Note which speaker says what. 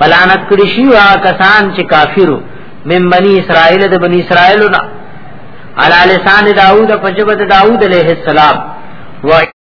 Speaker 1: پلانت کړي شي وا کسان چې کافرو من بني اسرائیل د بني
Speaker 2: اسرائیل نه علی لسان داوود په جبت داوود علیہ السلام و